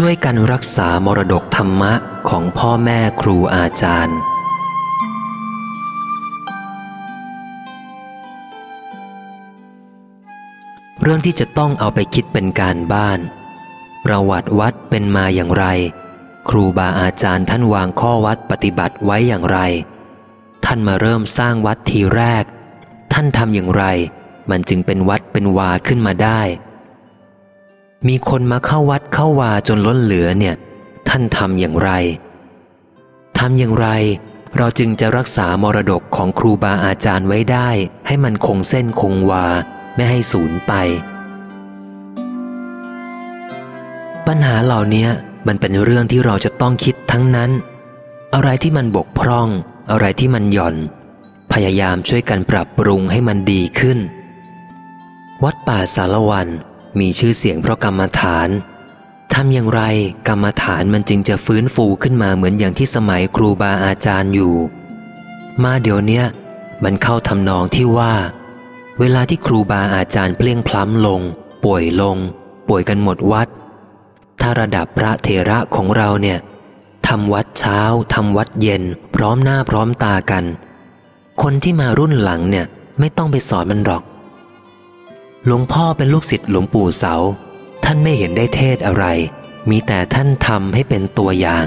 ช่วยกันรักษามรดกธรรมะของพ่อแม่ครูอาจารย์ เรื่องที่จะต้องเอาไปคิดเป็นการบ้าน ประวัติวัดเป็นมาอย่างไร ครูบาอาจารย์ท่านวางข้อวัดปฏิบัติไว้อย่างไร ท่านมาเริ่มสร้างวัดทีแรก ท่านทำอย่างไร มันจึงเป็นวัดเป็นวาขึ้นมาได้ มีคนมาเข้าวัดเข้าวาจนล้นเหลือเนี่ย ท่านทำอย่างไรทำอย่างไร เราจึงจะรักษามรดกของครูบาอาจารย์ไว้ได้ ให้มันคงเส้นคงวา ไม่ให้สูญไป ปัญหาเหล่านี้มันเป็นเรื่องที่เราจะต้องคิดทั้งนั้น อะไรที่มันบกพร่อง อะไรที่มันหย่อน พยายามช่วยกันปรับปรุงให้มันดีขึ้น วัดป่าสารวัน มีชื่อเสียงเพราะกรรมฐานทำอย่างไรกรรมฐานมันจึงจะฟื้นฟูขึ้นมาเหมือนอย่างที่สมัยครูบาอาจารย์อยู่ มาเดี๋ยวเนี้ยมันเข้าทำนองที่ว่า เวลาที่ครูบาอาจารย์เพลียงพล้ำลง ป่วยลง ป่วยกันหมดวัด ถ้าระดับพระเถระของเราเนี่ยทำวัดเช้าทำวัดเย็น พร้อมหน้าพร้อมตากัน คนที่มารุ่นหลังเนี่ยไม่ต้องไปสอนมันหรอก หลวงพ่อเป็นลูกศิษย์หลวงปู่เสา ท่านไม่เห็นได้เทศอะไร มีแต่ท่านทำให้เป็นตัวอย่าง